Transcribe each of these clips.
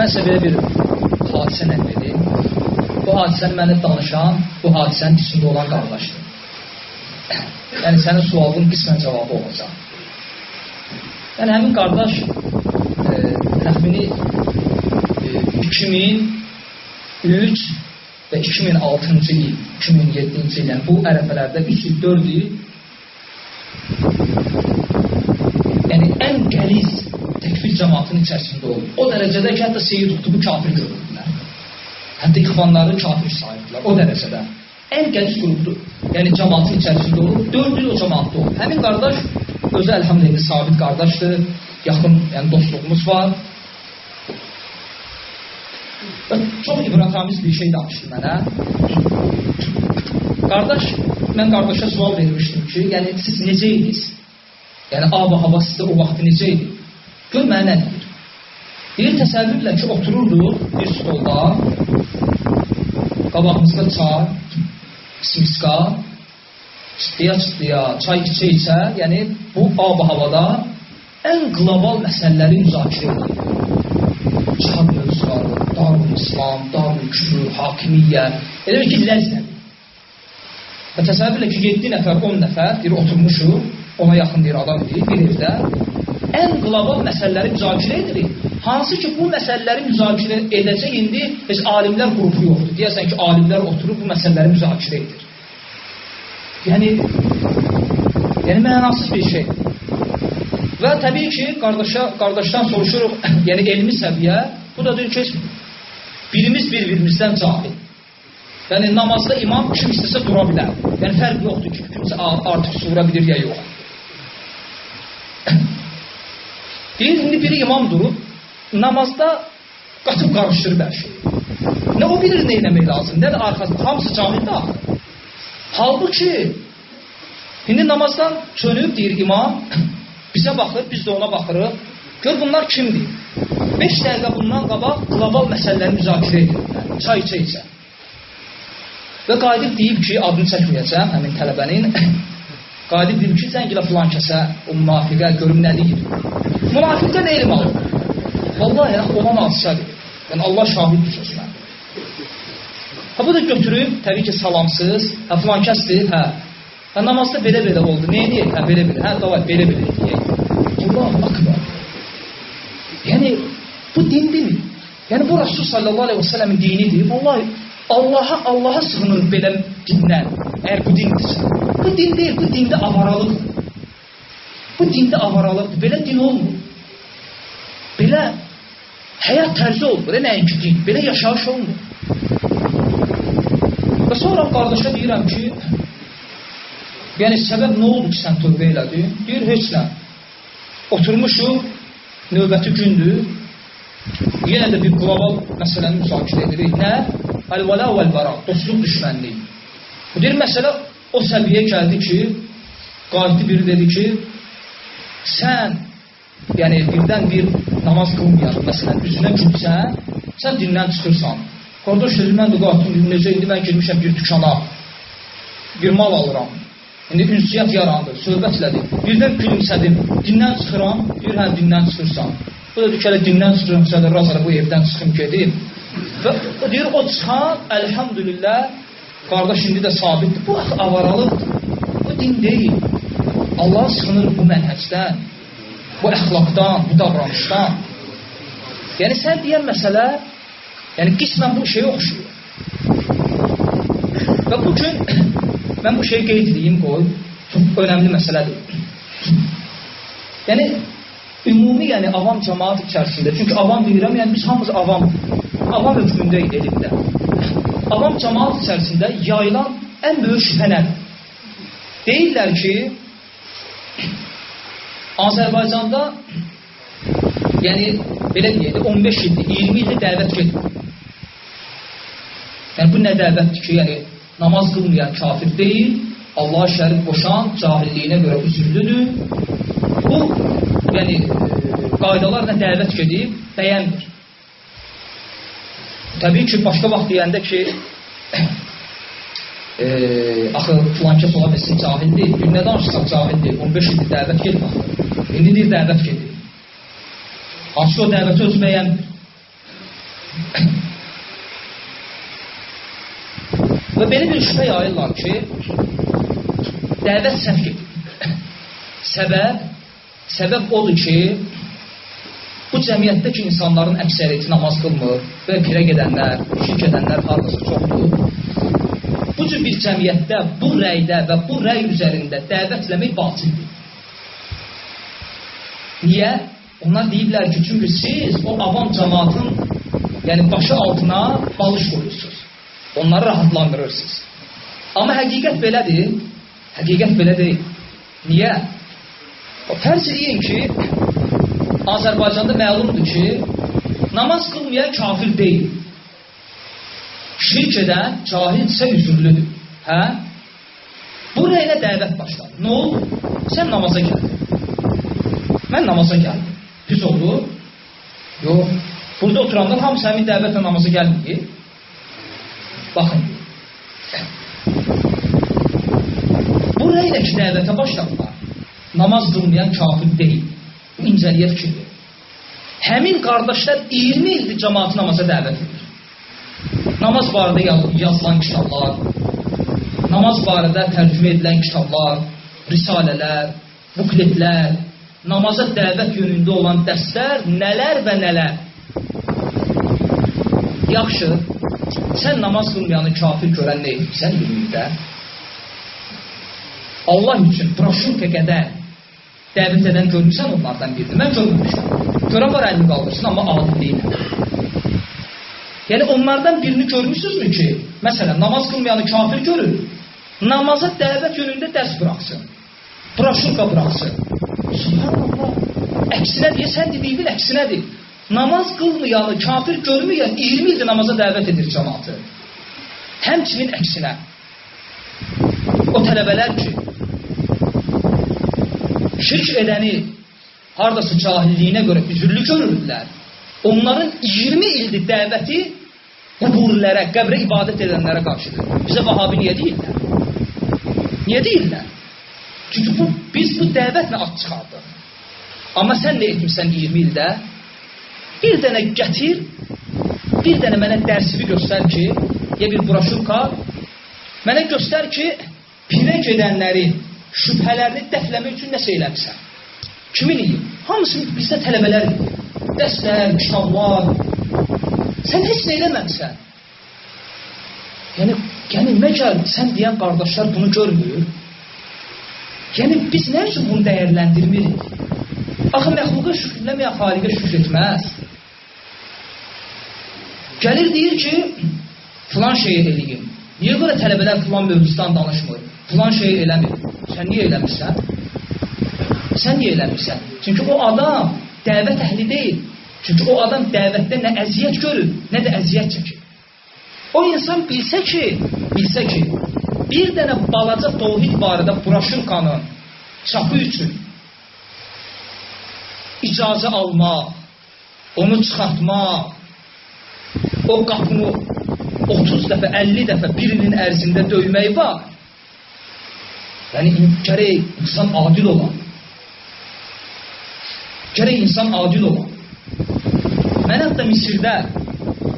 Mən sizə belə bir hadisə nəql edim. Bu hadisəni mənə danışan, bu hadisənin içində olan qardaşdır. Yəni, sənin sualın qismən cavabı olacaq. Yəni, həmin qardaş e, təxmini e, 2003 və 2006-cı il, 2007-ci il, yəni bu ərəfələrdə 3 il, 4 il yəni ən qəliz təkfir cəmatının içərisində olub. O dərəcədə ki, hətta Seyyid Qutubu kafir görürdülər. Hətta ixvanları kafir sayırdılar. O dərəcədə. Ən gəliz qrupdur. Yəni cəmatın içərisində olub. 4 il o cəmatda olub. Həmin qardaş özü əlhamdülillah sabit qardaşdır. Yaxın, yəni dostluğumuz var. Və çox ibrətamiz bir şey danışdı mənə. Qardaş, mən qardaşa sual vermişdim ki, yəni siz necə idiniz? Yəni, ab hava sizdə o vaxt necə idi? Gör mənə nə deyir. Deyir, təsəvvürlə ki, otururduq bir stolda, qabağımızda çay, simiska, çıtlıya-çıtlıya, çay içə-içə, yəni bu ab havada ən qlobal məsələləri müzakirə edir. Cihad mövzuları, darul İslam, darul küfür, hakimiyyə, elə bir ki, ləzzədir. Və təsəvvürlə ki, 7 nəfər, 10 nəfər, deyir, oturmuşuq, ona yaxın bir adam idi, bir evdə ən qlobal məsələləri müzakirə edirik. Hansı ki, bu məsələləri müzakirə edəcək indi heç alimlər qrupu yoxdur. Deyəsən ki, alimlər oturub bu məsələləri müzakirə edir. Yəni, yəni mənasız bir şey. Və təbii ki, qardaşa, qardaşdan soruşuruq, yəni elmi səviyyə, bu da deyir ki, birimiz bir-birimizdən cahil. Yəni namazda imam kim istəsə dura bilər. Yəni fərq yoxdur ki, kimsə artıq sura bilir ya yox. Deyir, indi biri imam durub, namazda qatıb qarışdırır hər şeyi. Nə o bilir nə eləmək lazım, nə də arxasında, hamısı camildə axı. Halbuki, indi namazdan çönüb, deyir imam, bizə baxır, biz də ona baxırıq, gör bunlar kimdir? 5 dəqiqə bundan qabaq qlobal məsələləri müzakirə edirlər, çay içə-içə. Və qayıdıb deyib ki, adını çəkməyəcəm həmin tələbənin, Qadir deyib ki, sən gilə filan kəsə, o münafiqə görüm nə deyir. Münafiqdən elm alır. Vallahi ya, olan hadisədir. Yəni Allah şahiddir sözünə. Ha bu da götürüb, təbii ki, salamsız, hə filan kəsdir, hə. Hə namazda belə-belə oldu. Nə edək? Hə belə-belə. Hə davay belə-belə deyək. Allahu akbar. Yəni bu dindirmi? Yəni bu Rasul sallallahu əleyhi və səlləmin dinidir. Vallahi Allaha Allaha sığınır belə dindən. Əgər bu dindirsə. Bu din deyil, bu dində avaralıqdır. Bu dində avaralıqdır. Belə din olmur. Belə həyat tərzi olmur, nəinki din. Belə yaşayış olmur. Və sonra qardaşa deyirəm ki, yəni səbəb nə oldu ki, sən tövbə elədin? Deyir, heç nə. Oturmuşuq, növbəti gündür, yenə də bir qlobal məsələni müzakirə edirik. Nə? Əl-vələ vəl-bəra, dostluq düşmənliyi. Deyir, məsələ o səviyyə gəldi ki, qayıtdı biri dedi ki, sən, yəni birdən bir namaz qılmayaq, məsələn, üzünə gülsən, sən dindən çıxırsan. Qardaş dedi, mən də qalxdım, necə indi mən girmişəm bir dükana, bir mal alıram. İndi ünsiyyət yarandı, söhbət elədik. Birdən gülümsədim, dindən çıxıram, bir hə dindən çıxırsan. Bu da dükələ dindən çıxıram, sən də razara bu evdən çıxım gedim. Və deyir, o çıxan, əlhamdülillah, Qardaş indi də sabitdir. Bu avaralıqdır. Bu din deyil. Allah sığınır bu mənhəcdən, bu əxlaqdan, bu davranışdan. Yəni sən deyən məsələ, yəni qismən bu şeyə oxşuyur. Və bu gün mən bu şeyi qeyd edeyim, qoy, çox önəmli məsələdir. Yəni ümumi, yəni avam cəmaat içərisində, çünki avam deyirəm, yəni biz hamımız avam, avam hökmündəyik elmdə avam cəmaat içərisində yayılan ən böyük şübhə nədir? Deyirlər ki, Azərbaycanda yəni belə deyək, 15 ildir, 20 ildir dəvət gedir. Yəni bu nə dəvətdir ki, yəni namaz qılmayan kafir deyil, Allah şərif qoşan cahilliyinə görə üzürlüdür. Bu yəni qaydalarla dəvət gedib bəyənmir. Təbii ki, başqa vaxt deyəndə ki, e, axı filankəs ola bilsin cahildir, gün nə danışsaq cahildir, 15 ildir dəvət gedib axı. İndi deyir dəvət gedib. Hansı o dəvəti özü bəyənmir. Və belə bir şübhə yayırlar ki, dəvət səhv gedir. Səbəb, səbəb odur ki, bu cəmiyyətdəki insanların əksəriyyəti namaz qılmır və pirə gedənlər, şirk edənlər hardasa çoxdur. Bu cür bir cəmiyyətdə bu rəydə və bu rəy üzərində dəvətləmək batildir. Niyə? Onlar deyiblər ki, çünki siz o avam cəmatın yəni başı altına balış qoyursunuz. Onları rahatlandırırsınız. Amma həqiqət belədir. Həqiqət belə deyil. Niyə? O fərz eləyin ki, Azərbaycanda məlumdur ki, namaz qılmayan kafir deyil. Şirk edən cahilsə üzürlüdür. Hə? Bu rəylə dəvət başladı. Nə oldu? Sən namaza gəldin. Mən namaza gəldim. Pis oldu? Yox. Burada oturanlar hamısı həmin dəvətlə namaza gəlmir. Baxın. Bu rəylə ki, dəvətə başladılar. Namaz qılmayan kafir deyil. İncəliyə fikirdir. Həmin qardaşlar 20 ildir cəmaatı namaza dəvət edir. Namaz barədə yazılan kitablar, namaz barədə tərcümə edilən kitablar, risalələr, bukletlər, namaza dəvət yönündə olan dərslər nələr və nələr. Yaxşı, sən namaz qılmayanı kafir görən nə edirsən dünyada? Allah üçün broşurka qədər dəvət edən görmüsən onlardan biridir. Mən görmüşəm. Görən var əlini qaldırsın, amma adil deyiləm. Yəni onlardan birini görmüsünüzmü ki, məsələn, namaz qılmayanı kafir görür, namaza dəvət yönündə dərs buraxsın, broşurka buraxsın. Subhanallah. Əksinə deyə, sən dediyin əksinədir. Namaz qılmayanı kafir görməyən 20 ildir namaza dəvət edir cəmaatı. Həmçinin əksinə. O tələbələr ki, şirk edəni hardasa cahilliyinə görə üzürlü görürlər. Onların 20 ildir dəvəti quburlərə, qəbrə ibadət edənlərə qarşıdır. Bizə vahabi niyə deyirlər? Niyə deyirlər? Çünki bu, biz bu dəvətlə ad çıxardıq. Amma sən nə etmirsən 20 ildə? Bir dənə gətir, bir dənə mənə dərsini göstər ki, ya bir broşurka, mənə göstər ki, pirə gedənləri şübhələrini dəfləmək üçün nəsə eləmirsən. Kimin iyi? Hamısı bizdə tələbələr idi. Dərslər, kitablar. Sən heç nə eləməmisən. Yəni, yəni məgər sən deyən qardaşlar bunu görmür. Yəni biz nə üçün bunu dəyərləndirmirik? Axı məxluqa şükrləməyən xaliqə şükr etməz. Gəlir deyir ki, filan şeyi eləyim. Niyə görə tələbələr filan mövzudan danışmır? Filan şeyi eləmir. Sən niyə eləmirsən? Sən niyə eləmirsən? Çünki o adam dəvət əhli deyil. Çünki o adam dəvətdə nə əziyyət görür, nə də əziyyət çəkir. O insan bilsə ki, bilsə ki, bir dənə balaca tohid barədə broşurkanın çapı üçün icazə almaq, onu çıxartmaq, o qapını 30 dəfə, 50 dəfə birinin ərzində döymək var. Yəni, gərək insan adil olan. Gərək insan adil olan. Mən hətta Misirdə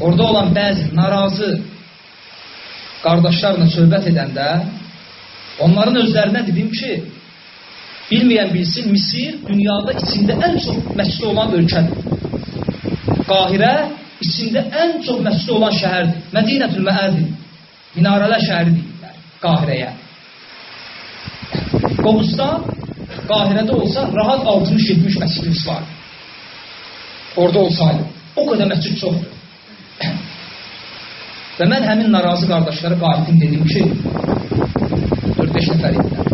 orada olan bəzi narazı qardaşlarla söhbət edəndə onların özlərinə dedim ki, bilməyən bilsin, Misir dünyada içində ən çox məscid olan ölkədir. Qahirə içində ən çox məscid olan şəhərdir. Mədinətül Məədir. Minarələr şəhəri deyirlər Qahirəyə. Qobustan Qahirədə olsa rahat 60-70 məscidimiz var. Orada olsaydı. O qədər məscid çoxdur. Və mən həmin narazı qardaşlara qayıtdım dedim ki, 4-5 nəfər idilər.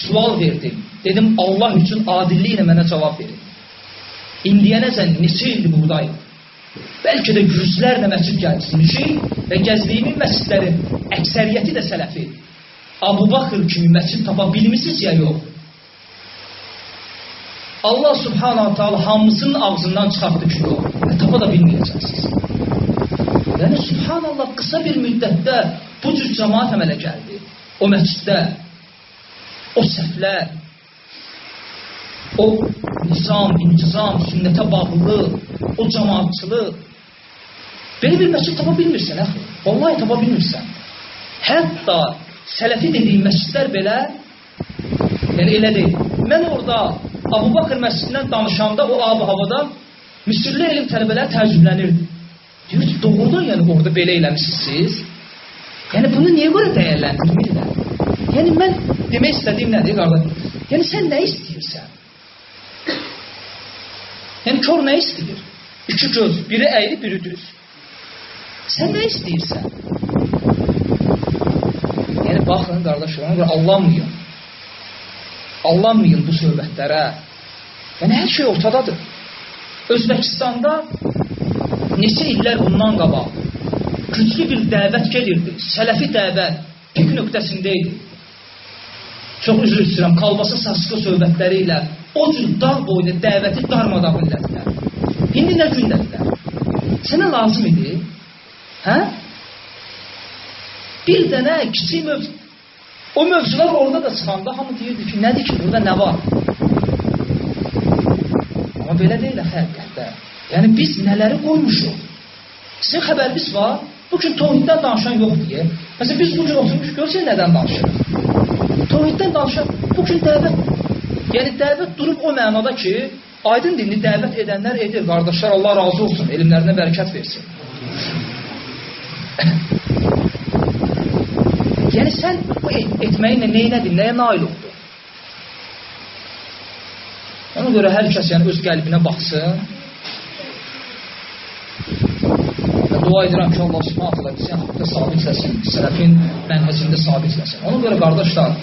Sual verdim. Dedim Allah üçün adilliklə mənə cavab verin. İndiyənəcən neçə ildir buradayım? Bəlkə də yüzlərlə məscid gəzmişik və gəzdiyimiz məscidlərin əksəriyyəti də sələfi. Abu Bakır kimi məscid tapa bilmisiniz ya yox? Allah subhanahu ta'ala hamısının ağzından çıxartdı ki yox. Və tapa da bilməyəcəksiniz. Yəni subhanallah qısa bir müddətdə bu cür cəmaat əmələ gəldi. O məsciddə, o səhvlər, o nizam, intizam, sünnətə bağlılıq, o cəmaatçılıq, Belə bir məscid tapa bilmirsən, əxi. Vallahi tapa bilmirsən. Hətta sələfi dediyin məscidlər belə yəni elə deyil. Mən orada Abu Bakır məscidindən danışanda o ab havada Misirli elm tələbələri təəccüblənirdi. Deyir ki, doğrudan yəni orada belə eləmişsiniz. Yəni bunu niyə görə dəyərləndirmirlər? Yəni mən demək istədiyim nədir, qardaş? Yəni sən nə istəyirsən? Yəni kör nə istəyir? İki göz, biri əyri, biri düz. Sən nə istəyirsən? Baxın qardaşlar, ona görə allanmayın. Allanmayın bu söhbətlərə. Yəni hər şey ortadadır. Özbəkistanda neçə illər bundan qabaq güclü bir dəvət gedirdi. Sələfi dəvət pik nöqtəsində idi. Çox üzr istəyirəm, kalbasa saçqı söhbətləri ilə o cür dağ boyda dəvəti darmadağın elədilər. İndi nə gündədirlər? Sənə lazım idi? Hə? Bir dənə kiçik mövzu o mövzular orada da çıxanda hamı deyirdi ki, nədir ki, burada nə var? Amma belə deyil həqiqətdə. Yəni biz nələri qoymuşuq? Sizin xəbəriniz var? Bu gün tohiddən danışan yox deyə. Məsələn biz bu gün oturmuş görsək nədən danışırıq? Tohiddən danışan bu gün dəvət. Yəni dəvət durub o mənada ki, aydın dinli dəvət edənlər edir. Qardaşlar Allah razı olsun, elmlərinə bərəkət versin. Yəni sən bu et etməyinlə nə etdin, nəyə nail oldun? Ona görə hər kəs yəni öz qəlbinə baxsın. Və dua edirəm ki, Allah Subhanahu taala bizi haqqda sabitləsin, sələfin mənhəcində sabitləsin. Ona görə qardaşlar,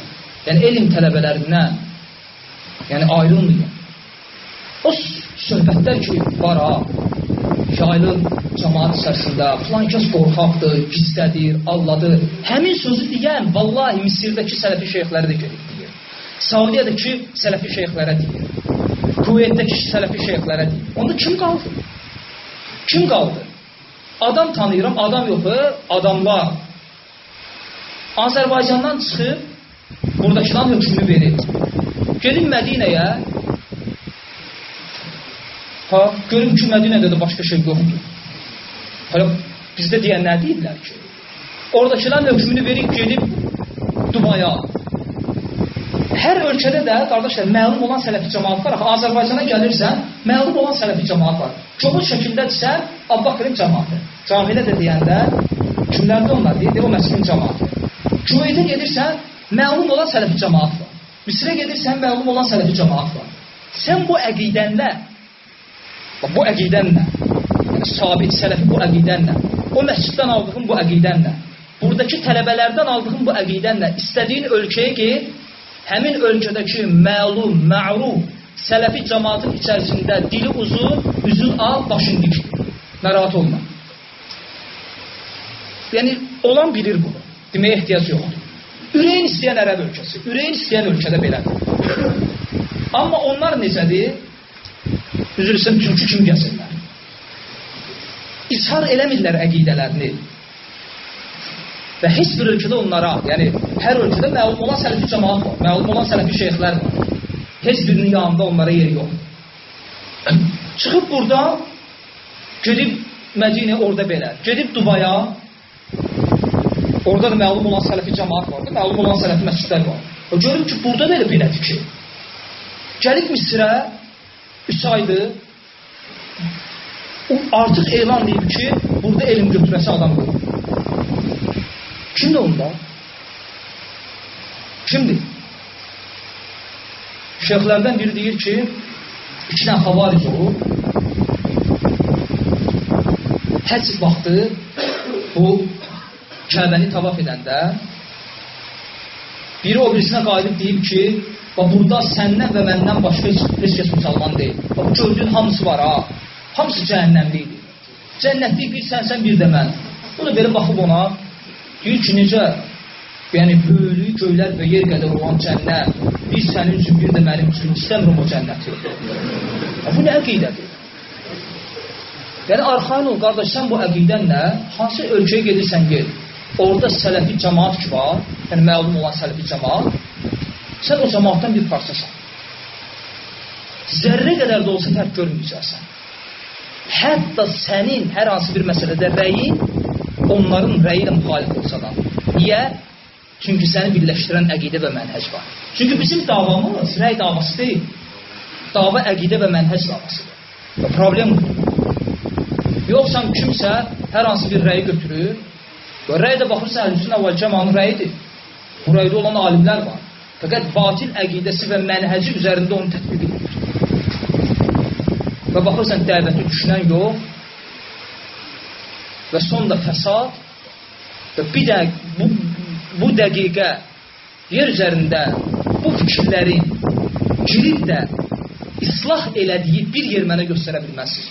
yəni elm tələbələrindən yəni ayrılmayın. O söhbətlər ki, var ha, yayılır cəmaat içərisində, filan kəs qorxaqdır, gizlədir, alladır. Həmin sözü deyən, vallahi Misirdəki sələfi şeyxləri də gedib deyir. Saudiyədəki sələfi şeyxlərə deyir. Kuveytdəki sələfi şeyxlərə deyir. Onda kim qaldı? Kim qaldı? Adam tanıyıram, adam yox, adamlar. Azərbaycandan çıxıb buradakıların hökmünü verir. Gedin Mədinəyə, Ha, görüm ki, Mədinədə də başqa şey yoxdur. Hələ bizdə deyənlər deyirlər ki, oradakıların hökmünü verib gedib Dubaya. Hər ölkədə də, qardaşlar, məlum olan sələfi cəmaat var. Axı, Azərbaycana gəlirsən, məlum olan sələfi cəmaat var. Kobud şəkildədirsə, Abbaqırın cəmaatı. Camilə də deyəndə, kimlərdə onlar deyir, o məsəlin cəmaatı. Küveytə gedirsən, məlum olan sələfi cəmaat var. Misrə gedirsən, məlum olan sələfi cəmaat var. Sən bu əqidənlə bu əqidənlə, yəni sabit sələfi bu əqidənlə, o məsciddən aldığın bu əqidənlə, buradakı tələbələrdən aldığın bu əqidənlə istədiyin ölkəyə gir, həmin ölkədəki məlum, məruf, sələfi cəmaatın içərisində dili uzun, üzün al, başın dikdir. Narahat olma. Yəni, olan bilir bunu. Deməyə ehtiyac yoxdur. Ürəyin istəyən ərəb ölkəsi, ürəyin istəyən ölkədə belədir. Amma onlar necədir? Üzr istəyirəm, türkü kimi gəzirlər. İzhar eləmirlər əqidələrini. Və heç bir ölkədə onlara, yəni hər ölkədə məlum olan sələfi cəmaat var, məlum olan sələfi şeyxlər var. Heç birinin yanında onlara yer yox. Çıxıb burada, gedib Mədinə orada belə, gedib Dubaya, orada da məlum olan sələfi cəmaat var, məlum olan sələfi məscidlər var. O görüm ki, burada belə belədir ki, gəlib Misrə, 3 aydır o artıq elan edib ki, burada elm götürəsi adam yox. Kimdir onda? Kimdir? Şeyxlərdən biri deyir ki, iki dənə xavaric olub, həcc vaxtı bu Kəbəni tavaf edəndə biri o birisinə qayıdıb deyib ki, Və burada səndən və məndən başqa heç, heç kəs müsəlman deyil. Və bu gördüyün hamısı var ha. Hamısı cəhənnəmlidir. Cənnətlik bir sənsən, bir də mən. Bu da belə baxıb ona deyir ki, necə yəni böyülü göylər və yer qədər olan cənnət bir sənin üçün, bir də mənim üçün istəmirəm o cənnəti. Bu nə əqidədir? Yəni arxain ol qardaş, sən bu əqidənlə hansı ölkəyə gedirsən ged. Orada sələfi cəmaat ki var, yəni məlum olan sələfi cəmaat, Sən o cəmaatdan bir parçasan. Zərrə qədər də olsa fərq görməyəcəksən. Hətta sənin hər hansı bir məsələdə rəyin onların rəyi ilə müxalif olsa da. Niyə? Çünki səni birləşdirən əqidə və mənhəc var. Çünki bizim davamız rəy davası deyil. Dava əqidə və mənhəc davasıdır. Və problem budur. Yoxsa kimsə hər hansı bir rəyi götürür və rəy də baxırsa əhlüsün əvvəl cəmanın rəyidir. Bu rəydə olan alimlər var. Fəqət batil əqidəsi və mənhəci üzərində onu tətbiq edir. Və baxırsan dəvəti düşünən yox və sonda fəsad və bir də bu, bu dəqiqə yer üzərində bu fikirlərin girib də islah elədiyi bir yer mənə göstərə bilməzsiniz.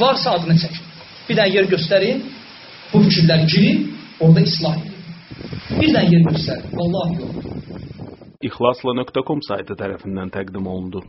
Varsa adını çəkin. Bir dənə yer göstərin, bu fikirlər girib, orada islah edin. Bir dənə yer göstərin. Allah yox. İhlasla.com saytı tərəfindən təqdim olundu.